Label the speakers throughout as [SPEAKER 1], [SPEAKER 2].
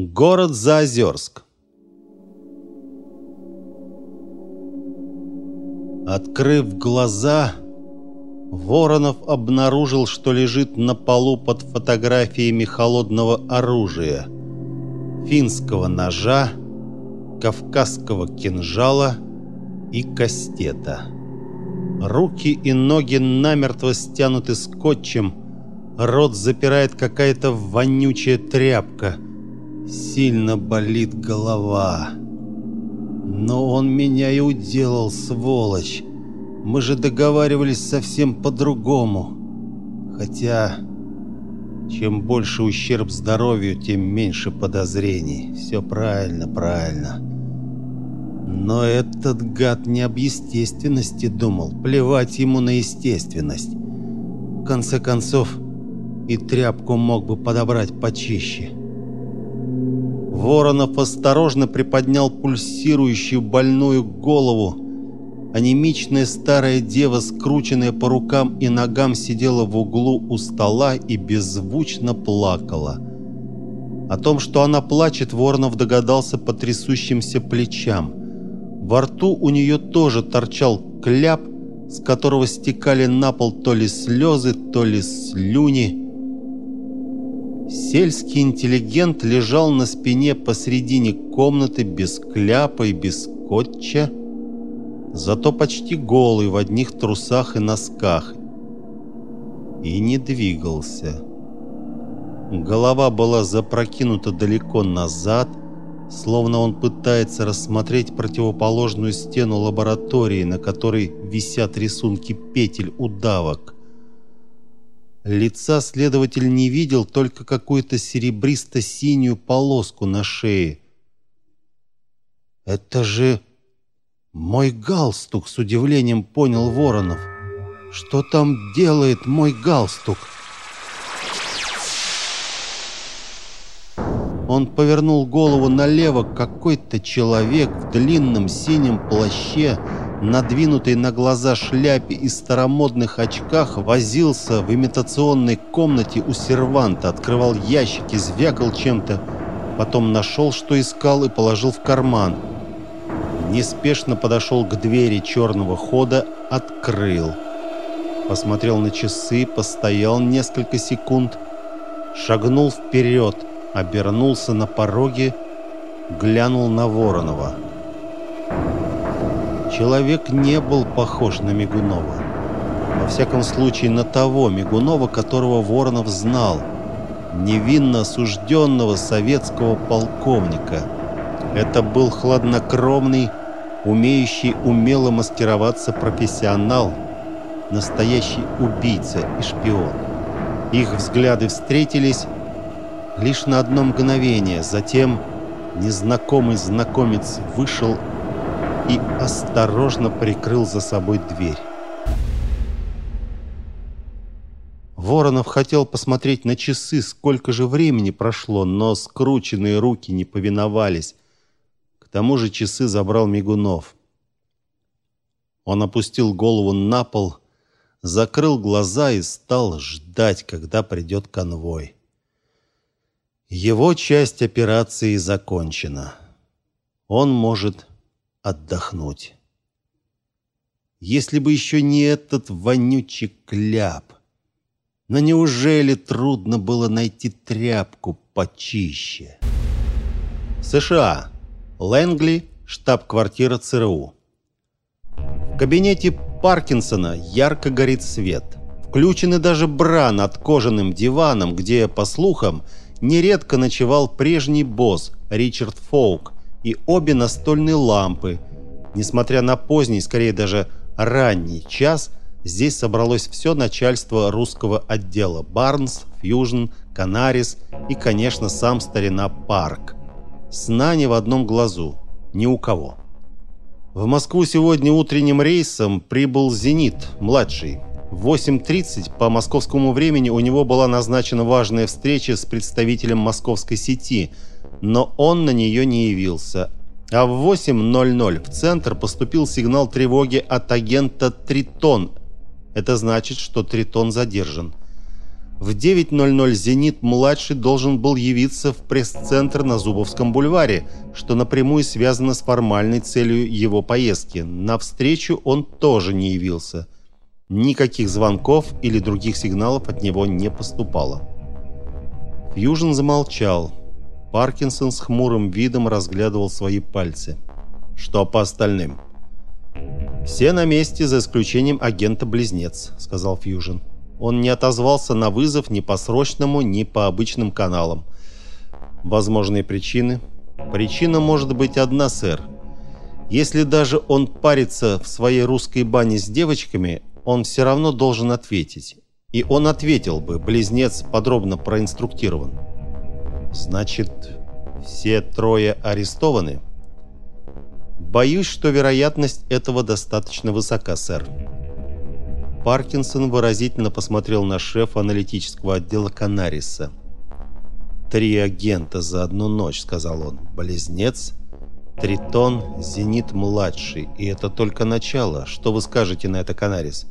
[SPEAKER 1] Город Заозерск. Открыв глаза, Воронов обнаружил, что лежит на полу под фотографиями холодного оружия, финского ножа, кавказского кинжала и кастета. Руки и ноги намертво стянуты скотчем, рот запирает какая-то вонючая тряпка – Сильно болит голова. Но он меня и уделал, сволочь. Мы же договаривались совсем по-другому. Хотя, чем больше ущерб здоровью, тем меньше подозрений. Все правильно, правильно. Но этот гад не об естественности думал. Плевать ему на естественность. В конце концов, и тряпку мог бы подобрать почище. Воронов осторожно приподнял пульсирующую больную голову. Анемичная старая дева, скрученная по рукам и ногам, сидела в углу у стола и беззвучно плакала. О том, что она плачет, Воронов догадался по трясущимся плечам. Во рту у нее тоже торчал кляп, с которого стекали на пол то ли слезы, то ли слюни. Сельский интеллигент лежал на спине посредине комнаты без кляпа и без скотча, зато почти голый в одних трусах и носках, и не двигался. Голова была запрокинута далеко назад, словно он пытается рассмотреть противоположную стену лаборатории, на которой висят рисунки петель удавок. Лица следователь не видел, только какую-то серебристо-синюю полоску на шее. «Это же мой галстук!» — с удивлением понял Воронов. «Что там делает мой галстук?» Он повернул голову налево. Какой-то человек в длинном синем плаще надвинутой на глаза шляпе и старомодных очках, возился в имитационной комнате у серванта, открывал ящики, звякал чем-то, потом нашел, что искал и положил в карман. Неспешно подошел к двери черного хода, открыл. Посмотрел на часы, постоял несколько секунд, шагнул вперед, обернулся на пороге, глянул на Воронова. Человек не был похож на Мигунова. Во всяком случае, на того Мигунова, которого Воронов знал. Невинно осужденного советского полковника. Это был хладнокровный, умеющий умело маскироваться профессионал, настоящий убийца и шпион. Их взгляды встретились лишь на одно мгновение, затем незнакомый знакомец вышел и осторожно прикрыл за собой дверь. Воронов хотел посмотреть на часы, сколько же времени прошло, но скрученные руки не повиновались. К тому же часы забрал Мигунов. Он опустил голову на пол, закрыл глаза и стал ждать, когда придет конвой. Его часть операции закончена. Он может отдохнуть. Если бы еще не этот вонючий кляп. Но неужели трудно было найти тряпку почище? США. Лэнгли, штаб-квартира ЦРУ. В кабинете Паркинсона ярко горит свет. Включены даже бра над кожаным диваном, где, по слухам, нередко ночевал прежний босс Ричард Фоук, и обе настольные лампы. Несмотря на поздний, скорее даже ранний час, здесь собралось все начальство русского отдела Барнс, Фьюжн, Канарис и, конечно, сам старина Парк. Сна не в одном глазу, ни у кого. В Москву сегодня утренним рейсом прибыл «Зенит», младший. В 8.30 по московскому времени у него была назначена важная встреча с представителем московской сети – но он на нее не явился. А в 8.00 в центр поступил сигнал тревоги от агента «Тритон». Это значит, что «Тритон» задержан. В 9.00 «Зенит-младший» должен был явиться в пресс-центр на Зубовском бульваре, что напрямую связано с формальной целью его поездки. На встречу он тоже не явился. Никаких звонков или других сигналов от него не поступало. Фьюжн замолчал. Паркинсон с хмурым видом разглядывал свои пальцы. «Что по остальным?» «Все на месте, за исключением агента-близнец», — сказал Фьюжн. Он не отозвался на вызов ни по срочному, ни по обычным каналам. Возможные причины? Причина может быть одна, сэр. Если даже он парится в своей русской бане с девочками, он все равно должен ответить. И он ответил бы, близнец подробно проинструктирован. Значит, все трое арестованы? Боюсь, что вероятность этого достаточно высока, сэр. Паркинсон выразительно посмотрел на шефа аналитического отдела Канариса. «Три агента за одну ночь», — сказал он. «Близнец, Тритон, Зенит-младший. И это только начало. Что вы скажете на это, Канарис?»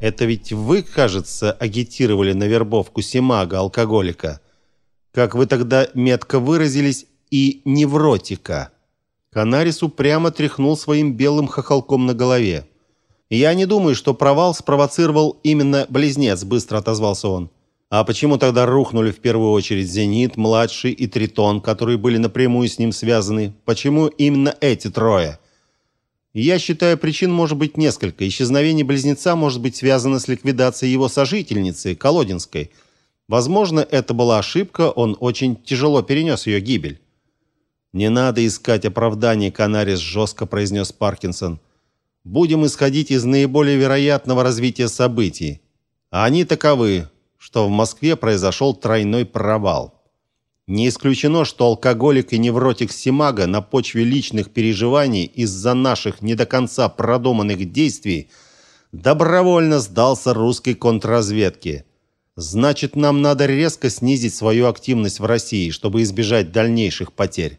[SPEAKER 1] «Это ведь вы, кажется, агитировали на вербовку Симага, алкоголика. Как вы тогда метко выразились, и невротика». Канарис упрямо тряхнул своим белым хохолком на голове. «Я не думаю, что провал спровоцировал именно близнец», — быстро отозвался он. «А почему тогда рухнули в первую очередь «Зенит», «Младший» и «Тритон», которые были напрямую с ним связаны? Почему именно эти трое?» Я считаю, причин может быть несколько. Исчезновение близнеца может быть связано с ликвидацией его сожительницы, Колодинской. Возможно, это была ошибка, он очень тяжело перенес ее гибель. «Не надо искать оправданий», — Канарис жестко произнес Паркинсон будем исходить из наиболее вероятного развития событий. А они таковы, что в Москве произошел тройной провал. Не исключено, что алкоголик и невротик Симага на почве личных переживаний из-за наших не до конца продуманных действий добровольно сдался русской контрразведке. Значит, нам надо резко снизить свою активность в России, чтобы избежать дальнейших потерь.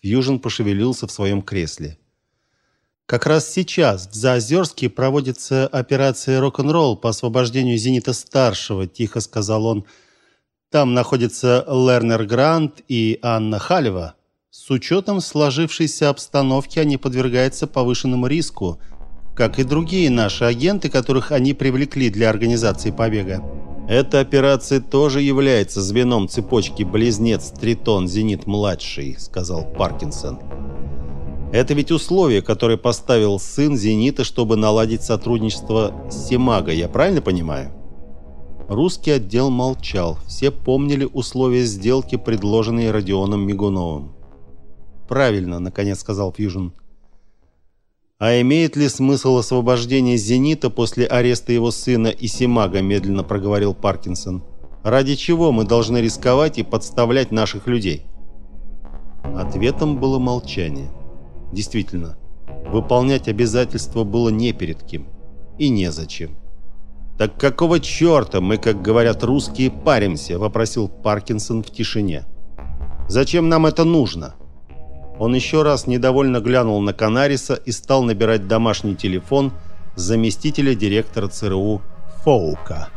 [SPEAKER 1] Фьюжн пошевелился в своем кресле. Как раз сейчас в Заозерске проводится операция «Рок-н-ролл» по освобождению «Зенита-старшего», тихо сказал он. Там находятся Лернер Грант и Анна Халева. С учетом сложившейся обстановки они подвергаются повышенному риску, как и другие наши агенты, которых они привлекли для организации побега. Эта операция тоже является звеном цепочки близнец Тритон Зенит-младший, сказал Паркинсон. Это ведь условие, которое поставил сын Зенита, чтобы наладить сотрудничество с Семага, я правильно понимаю? Русский отдел молчал. Все помнили условия сделки, предложенные Родионом Мигуновым. «Правильно», — наконец сказал Фьюжн. «А имеет ли смысл освобождение «Зенита» после ареста его сына и Симага?» – медленно проговорил Паркинсон. «Ради чего мы должны рисковать и подставлять наших людей?» Ответом было молчание. Действительно, выполнять обязательства было не перед кем и незачем. «Так какого черта мы, как говорят русские, паримся?» – вопросил Паркинсон в тишине. «Зачем нам это нужно?» Он еще раз недовольно глянул на Канариса и стал набирать домашний телефон заместителя директора ЦРУ Фоука.